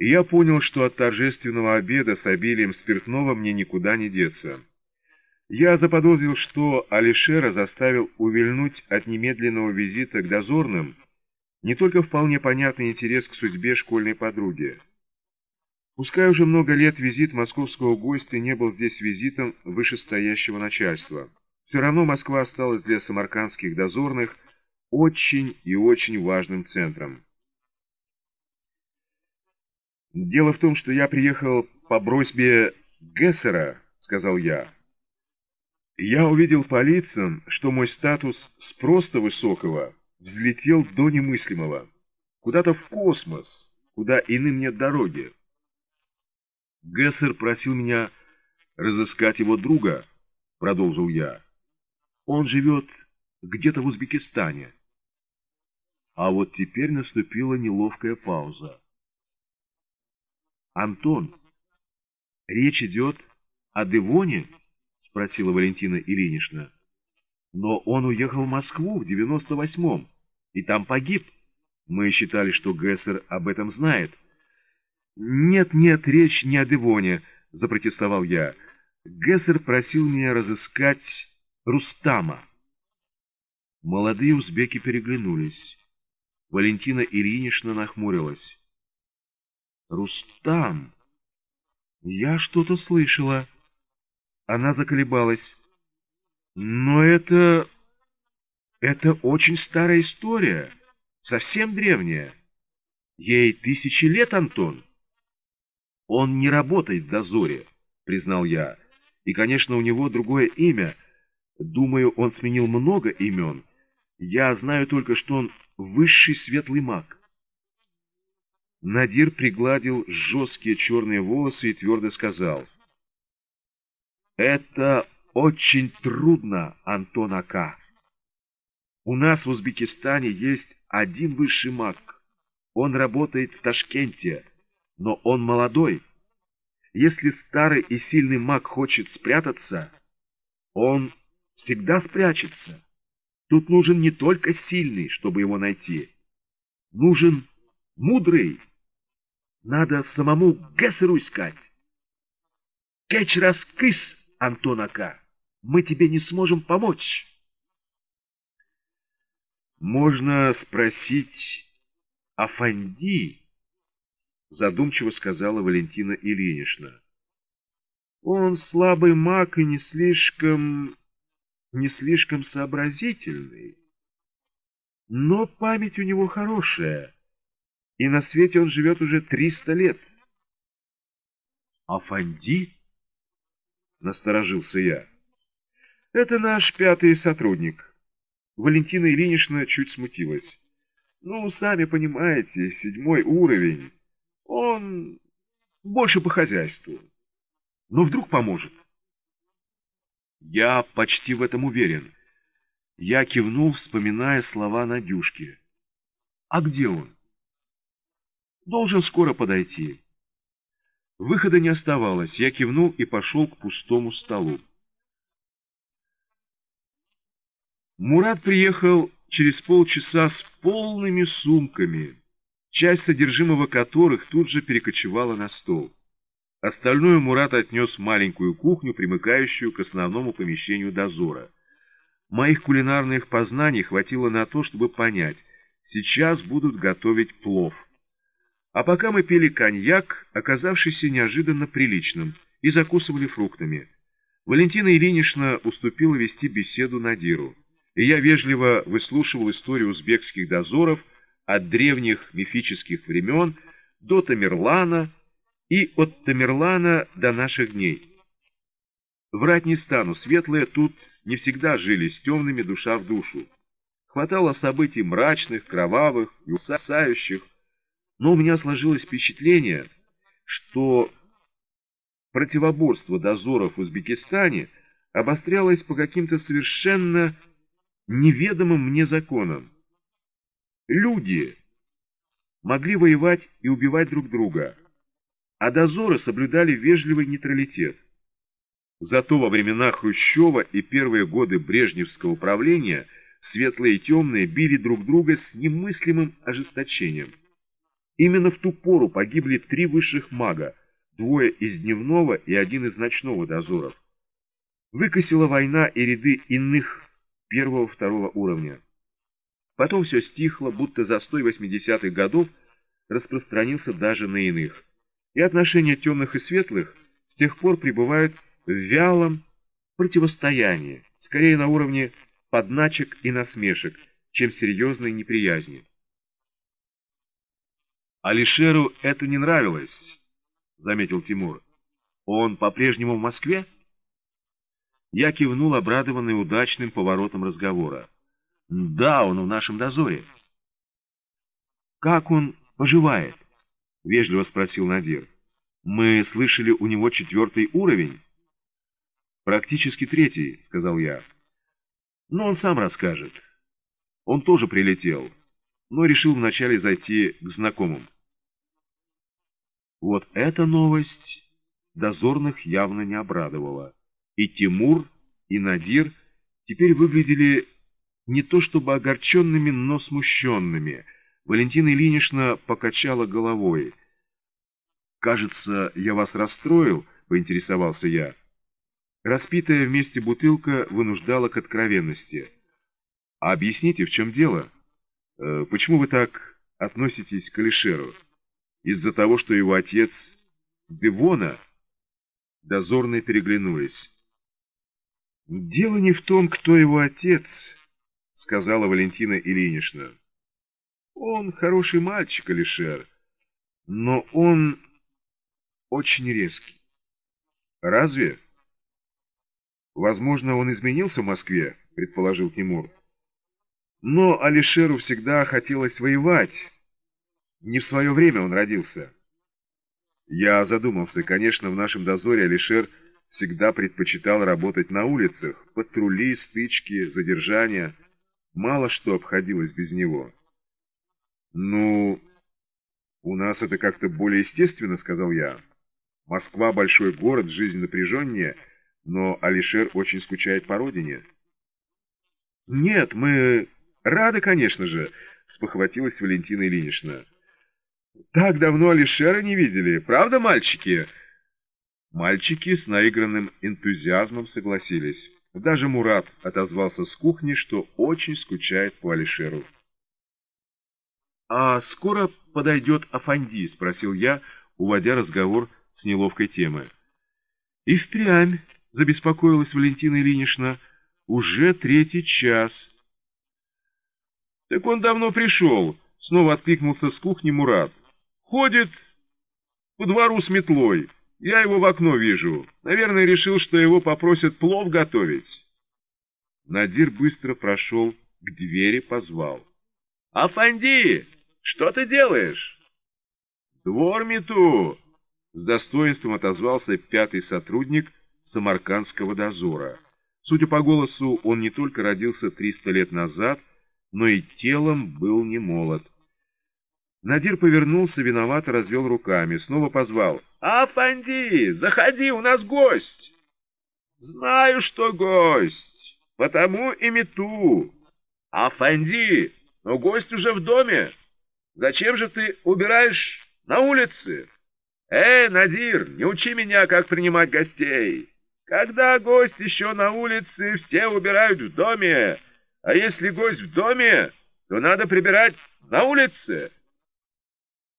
и я понял, что от торжественного обеда с обилием спиртного мне никуда не деться. Я заподозрил, что Алишера заставил увильнуть от немедленного визита к дозорным не только вполне понятный интерес к судьбе школьной подруги. Пускай уже много лет визит московского гостя не был здесь визитом вышестоящего начальства. Все равно Москва осталась для самаркандских дозорных очень и очень важным центром. «Дело в том, что я приехал по просьбе Гессера», — сказал я. «Я увидел по лицам, что мой статус с просто высокого взлетел до немыслимого, куда-то в космос, куда иным нет дороги. Гессер просил меня разыскать его друга, продолжил я. Он живет где-то в Узбекистане. А вот теперь наступила неловкая пауза. «Антон, речь идет о Девоне?» — спросила Валентина Ильинична. «Но он уехал в Москву в девяносто восьмом и там погиб. Мы считали, что Гессер об этом знает». «Нет-нет, речь не о Девоне», — запротестовал я. «Гессер просил меня разыскать Рустама». Молодые узбеки переглянулись. Валентина Ильинична нахмурилась. «Рустам! Я что-то слышала!» Она заколебалась. «Но это... это очень старая история, совсем древняя. Ей тысячи лет, Антон!» «Он не работает в дозоре», — признал я. «И, конечно, у него другое имя. Думаю, он сменил много имен. Я знаю только, что он высший светлый маг». Надир пригладил жесткие черные волосы и твердо сказал. «Это очень трудно, Антон Ака. У нас в Узбекистане есть один высший маг. Он работает в Ташкенте, но он молодой. Если старый и сильный маг хочет спрятаться, он всегда спрячется. Тут нужен не только сильный, чтобы его найти. Нужен мудрый. Надо самому Гессеру искать. Кэч раз кыс, Антонака, мы тебе не сможем помочь. Можно спросить Афанди, задумчиво сказала Валентина Ильинична. Он слабый маг и не слишком... не слишком сообразительный. Но память у него хорошая, и на свете он живет уже триста лет. Афанди? Насторожился я. Это наш пятый сотрудник. Валентина Ильинична чуть смутилась. Ну, сами понимаете, седьмой уровень. Он больше по хозяйству. Но вдруг поможет. Я почти в этом уверен. Я кивнул, вспоминая слова Надюшки. А где он? Должен скоро подойти. Выхода не оставалось. Я кивнул и пошел к пустому столу. Мурат приехал через полчаса с полными сумками часть содержимого которых тут же перекочевала на стол. Остальное Мурат отнес в маленькую кухню, примыкающую к основному помещению дозора. Моих кулинарных познаний хватило на то, чтобы понять, сейчас будут готовить плов. А пока мы пили коньяк, оказавшийся неожиданно приличным, и закусывали фруктами. Валентина Ильинична уступила вести беседу Надиру, и я вежливо выслушивал историю узбекских дозоров, от древних мифических времен до Тамерлана и от Тамерлана до наших дней. Врать не стану, светлые тут не всегда жили с темными душа в душу. Хватало событий мрачных, кровавых и усасающих, но у меня сложилось впечатление, что противоборство дозоров в Узбекистане обострялось по каким-то совершенно неведомым мне законам. Люди могли воевать и убивать друг друга, а дозоры соблюдали вежливый нейтралитет. Зато во времена Хрущева и первые годы Брежневского правления светлые и темные били друг друга с немыслимым ожесточением. Именно в ту пору погибли три высших мага, двое из дневного и один из ночного дозоров. Выкосила война и ряды иных первого-второго уровня. Потом все стихло, будто застой 80-х годов распространился даже на иных. И отношения темных и светлых с тех пор пребывают в вялом противостоянии, скорее на уровне подначек и насмешек, чем серьезной неприязни. «Алишеру это не нравилось», — заметил Тимур. «Он по-прежнему в Москве?» Я кивнул, обрадованный удачным поворотом разговора. «Да, он в нашем дозоре». «Как он поживает?» — вежливо спросил Надир. «Мы слышали, у него четвертый уровень». «Практически третий», — сказал я. «Но он сам расскажет. Он тоже прилетел» но решил вначале зайти к знакомым. Вот эта новость дозорных явно не обрадовала. И Тимур, и Надир теперь выглядели не то чтобы огорченными, но смущенными. Валентина Ильинична покачала головой. «Кажется, я вас расстроил», — поинтересовался я. Распитая вместе бутылка вынуждала к откровенности. «А объясните, в чем дело?» Э, почему вы так относитесь к Алишеру? Из-за того, что его отец Девона? Дозорные переглянулись. Дело не в том, кто его отец, сказала Валентина Ильинична. Он хороший мальчик, Алишер, но он очень резкий. Разве? Возможно, он изменился в Москве, предположил Тимур. Но Алишеру всегда хотелось воевать. Не в свое время он родился. Я задумался. Конечно, в нашем дозоре Алишер всегда предпочитал работать на улицах. Патрули, стычки, задержания. Мало что обходилось без него. «Ну, у нас это как-то более естественно», — сказал я. «Москва — большой город, жизнь напряженнее, но Алишер очень скучает по родине». «Нет, мы Рада, конечно же, спохватилась Валентина Ильинична. Так давно Алишера не видели, правда, мальчики? Мальчики с наигранным энтузиазмом согласились. Даже Мурат отозвался с кухни, что очень скучает по Алишеру. «А скоро подойдет Афанди?» — спросил я, уводя разговор с неловкой темы. «И впрямь», — забеспокоилась Валентина Ильинична, — «уже третий час». «Так он давно пришел», — снова откликнулся с кухни Мурат. «Ходит по двору с метлой. Я его в окно вижу. Наверное, решил, что его попросят плов готовить». Надир быстро прошел к двери, позвал. «Афанди, что ты делаешь?» «Двор мету!» С достоинством отозвался пятый сотрудник Самаркандского дозора. Судя по голосу, он не только родился 300 лет назад, но и телом был не молод. Надир повернулся, виновато развел руками, снова позвал. «Афанди, заходи, у нас гость!» «Знаю, что гость, потому и мету!» «Афанди, но гость уже в доме! Зачем же ты убираешь на улице?» «Эй, Надир, не учи меня, как принимать гостей! Когда гость еще на улице, все убирают в доме!» А если гость в доме, то надо прибирать на улице.